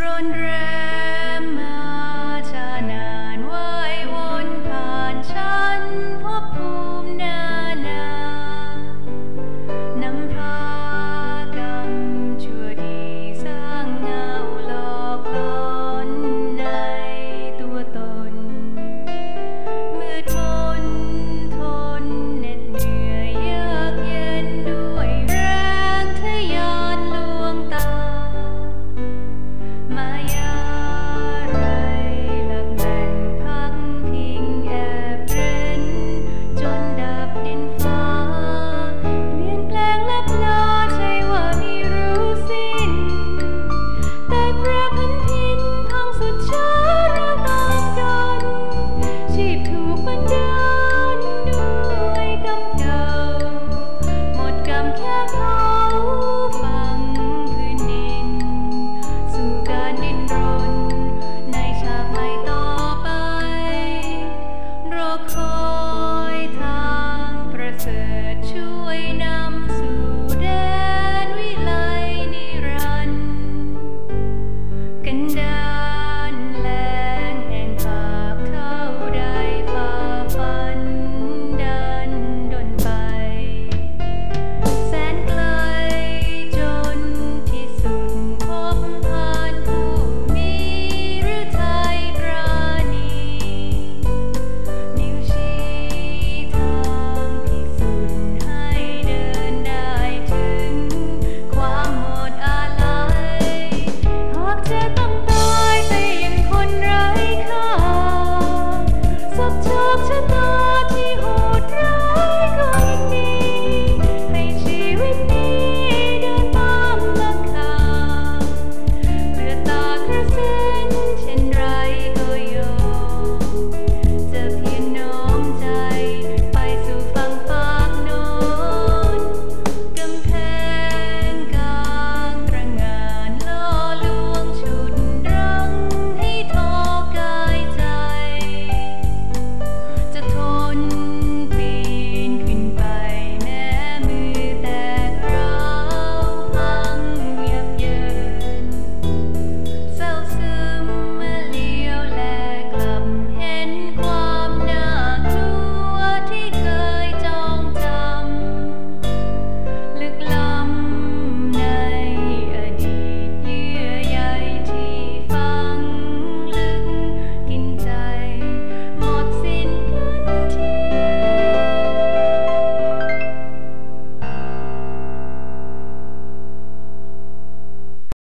ร้อนแรมมา